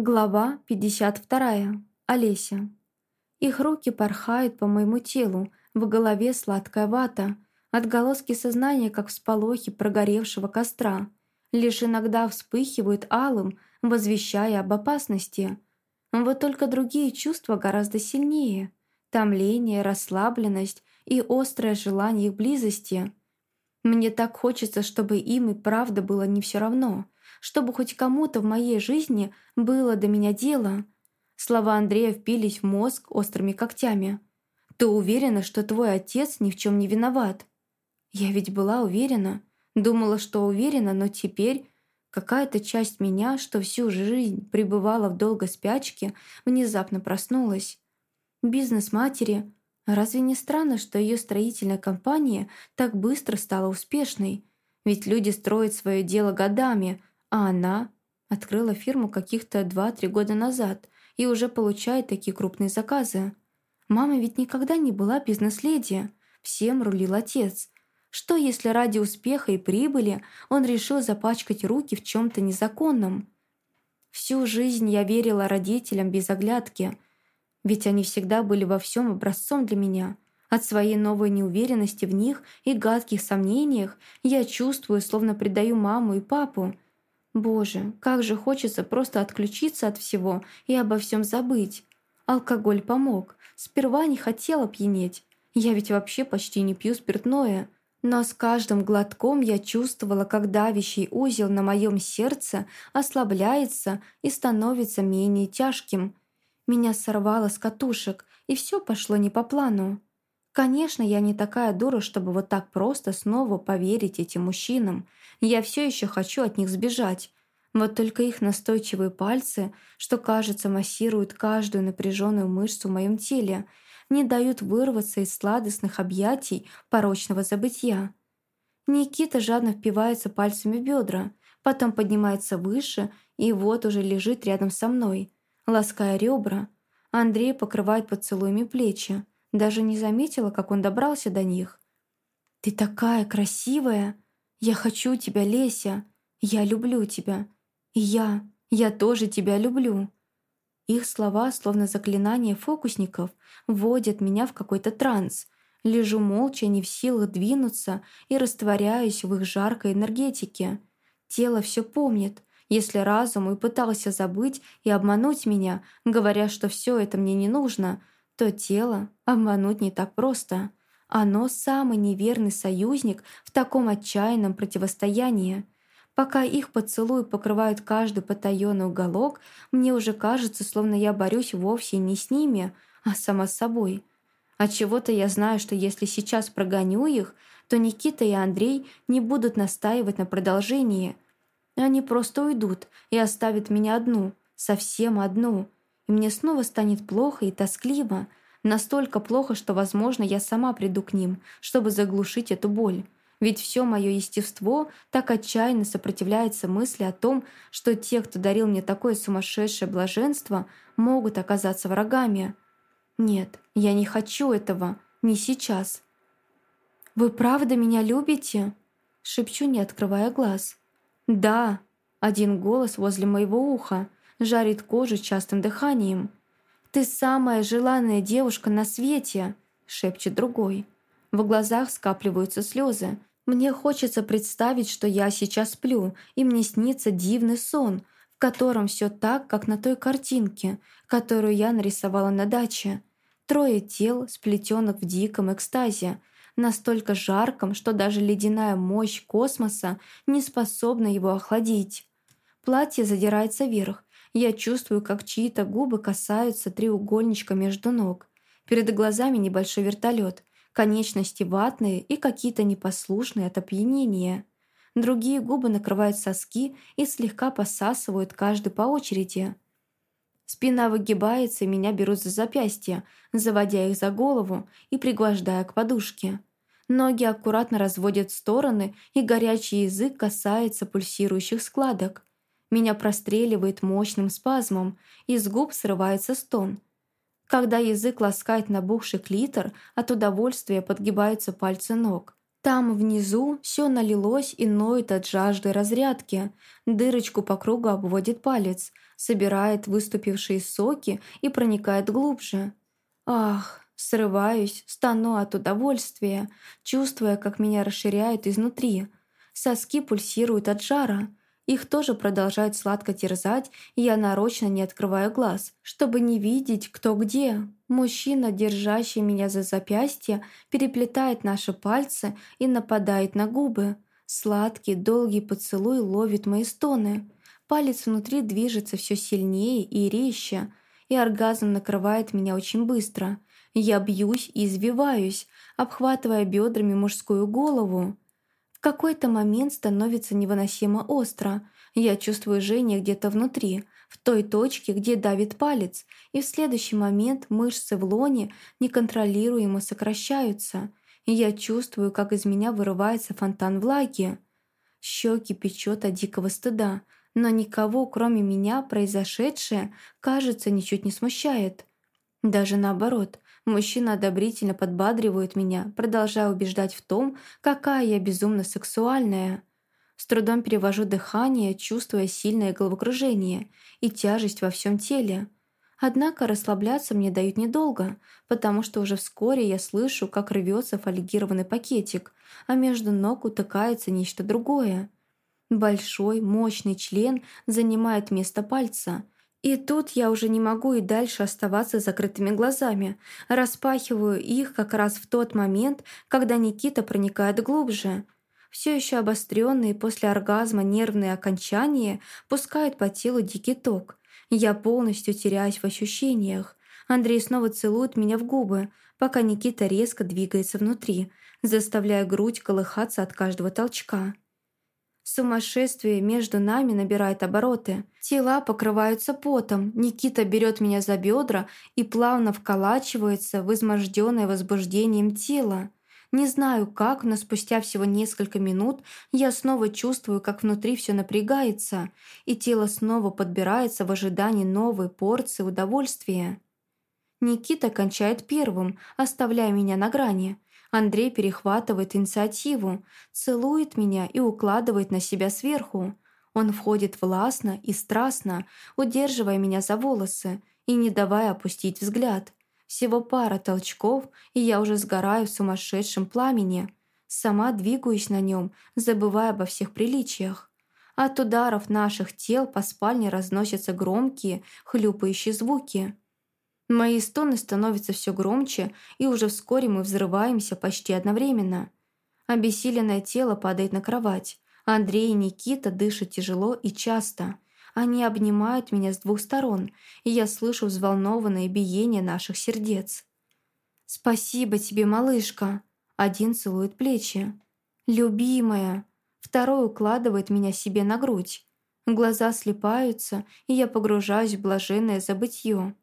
Глава 52. Олеся. Их руки порхают по моему телу, в голове сладкая вата, отголоски сознания, как всполохи прогоревшего костра, лишь иногда вспыхивают алым, возвещая об опасности. Вот только другие чувства гораздо сильнее. Томление, расслабленность и острое желание их близости. Мне так хочется, чтобы им и правда было не все равно — чтобы хоть кому-то в моей жизни было до меня дело. Слова Андрея впились в мозг острыми когтями. «Ты уверена, что твой отец ни в чем не виноват?» Я ведь была уверена. Думала, что уверена, но теперь какая-то часть меня, что всю жизнь пребывала в долгой спячке, внезапно проснулась. Бизнес матери. Разве не странно, что ее строительная компания так быстро стала успешной? Ведь люди строят свое дело годами, а она открыла фирму каких-то 2-3 года назад и уже получает такие крупные заказы. Мама ведь никогда не была бизнес-леди. Всем рулил отец. Что, если ради успеха и прибыли он решил запачкать руки в чем-то незаконном? Всю жизнь я верила родителям без оглядки, ведь они всегда были во всем образцом для меня. От своей новой неуверенности в них и гадких сомнениях я чувствую, словно предаю маму и папу – Боже, как же хочется просто отключиться от всего и обо всем забыть. Алкоголь помог. Сперва не хотела пьянеть. Я ведь вообще почти не пью спиртное. Но с каждым глотком я чувствовала, как давящий узел на моем сердце ослабляется и становится менее тяжким. Меня сорвало с катушек, и все пошло не по плану. Конечно, я не такая дура, чтобы вот так просто снова поверить этим мужчинам. Я все еще хочу от них сбежать. Вот только их настойчивые пальцы, что, кажется, массируют каждую напряженную мышцу в моем теле, не дают вырваться из сладостных объятий порочного забытья. Никита жадно впивается пальцами в бедра, потом поднимается выше и вот уже лежит рядом со мной, лаская ребра. Андрей покрывает поцелуями плечи, даже не заметила, как он добрался до них. «Ты такая красивая! Я хочу тебя, Леся! Я люблю тебя! И я, я тоже тебя люблю!» Их слова, словно заклинание фокусников, вводят меня в какой-то транс. Лежу молча, не в силах двинуться и растворяюсь в их жаркой энергетике. Тело все помнит, если разум и пытался забыть и обмануть меня, говоря, что все это мне не нужно — то тело обмануть не так просто. Оно самый неверный союзник в таком отчаянном противостоянии. Пока их поцелуи покрывают каждый потаенный уголок, мне уже кажется, словно я борюсь вовсе не с ними, а сама с собой. От чего-то я знаю, что если сейчас прогоню их, то Никита и Андрей не будут настаивать на продолжении. Они просто уйдут и оставят меня одну, совсем одну и мне снова станет плохо и тоскливо, настолько плохо, что, возможно, я сама приду к ним, чтобы заглушить эту боль. Ведь все мое естество так отчаянно сопротивляется мысли о том, что те, кто дарил мне такое сумасшедшее блаженство, могут оказаться врагами. Нет, я не хочу этого, не сейчас. «Вы правда меня любите?» Шепчу, не открывая глаз. «Да», — один голос возле моего уха — жарит кожу частым дыханием. «Ты самая желанная девушка на свете!» — шепчет другой. В глазах скапливаются слезы. Мне хочется представить, что я сейчас сплю, и мне снится дивный сон, в котором все так, как на той картинке, которую я нарисовала на даче. Трое тел, сплетенных в диком экстазе, настолько жарком, что даже ледяная мощь космоса не способна его охладить. Платье задирается вверх, я чувствую, как чьи-то губы касаются треугольничка между ног. Перед глазами небольшой вертолет, конечности ватные и какие-то непослушные от опьянения. Другие губы накрывают соски и слегка посасывают каждый по очереди. Спина выгибается, и меня берут за запястья, заводя их за голову и пригвождая к подушке. Ноги аккуратно разводят в стороны, и горячий язык касается пульсирующих складок. Меня простреливает мощным спазмом, из губ срывается стон. Когда язык ласкает набухший клитор, от удовольствия подгибаются пальцы ног. Там внизу все налилось и ноет от жажды разрядки. Дырочку по кругу обводит палец, собирает выступившие соки и проникает глубже. Ах, срываюсь, стану от удовольствия, чувствуя, как меня расширяют изнутри. Соски пульсируют от жара. Их тоже продолжают сладко терзать, и я нарочно не открываю глаз, чтобы не видеть, кто где. Мужчина, держащий меня за запястье, переплетает наши пальцы и нападает на губы. Сладкий, долгий поцелуй ловит мои стоны. Палец внутри движется все сильнее и резче, и оргазм накрывает меня очень быстро. Я бьюсь и извиваюсь, обхватывая бедрами мужскую голову. В какой-то момент становится невыносимо остро. Я чувствую жжение где-то внутри, в той точке, где давит палец, и в следующий момент мышцы в лоне неконтролируемо сокращаются. Я чувствую, как из меня вырывается фонтан влаги. Щеки печет от дикого стыда – но никого, кроме меня, произошедшее, кажется, ничуть не смущает. Даже наоборот, мужчина одобрительно подбадривает меня, продолжая убеждать в том, какая я безумно сексуальная. С трудом перевожу дыхание, чувствуя сильное головокружение и тяжесть во всем теле. Однако расслабляться мне дают недолго, потому что уже вскоре я слышу, как рвется фольгированный пакетик, а между ног утыкается нечто другое. Большой, мощный член занимает место пальца. И тут я уже не могу и дальше оставаться закрытыми глазами. Распахиваю их как раз в тот момент, когда Никита проникает глубже. Все еще обостренные после оргазма нервные окончания пускают по телу дикий ток. Я полностью теряюсь в ощущениях. Андрей снова целует меня в губы, пока Никита резко двигается внутри, заставляя грудь колыхаться от каждого толчка. Сумасшествие между нами набирает обороты. Тела покрываются потом. Никита берет меня за бедра и плавно вколачивается в изможденное возбуждением тело. Не знаю как, но спустя всего несколько минут я снова чувствую, как внутри все напрягается, и тело снова подбирается в ожидании новой порции удовольствия. Никита кончает первым, оставляя меня на грани – Андрей перехватывает инициативу, целует меня и укладывает на себя сверху. Он входит властно и страстно, удерживая меня за волосы и не давая опустить взгляд. Всего пара толчков, и я уже сгораю в сумасшедшем пламени. Сама двигаюсь на нем, забывая обо всех приличиях. От ударов наших тел по спальне разносятся громкие, хлюпающие звуки. Мои стоны становятся все громче, и уже вскоре мы взрываемся почти одновременно. Обессиленное тело падает на кровать. Андрей и Никита дышат тяжело и часто. Они обнимают меня с двух сторон, и я слышу взволнованное биение наших сердец. «Спасибо тебе, малышка!» Один целует плечи. «Любимая!» Второй укладывает меня себе на грудь. Глаза слепаются, и я погружаюсь в блаженное забытье.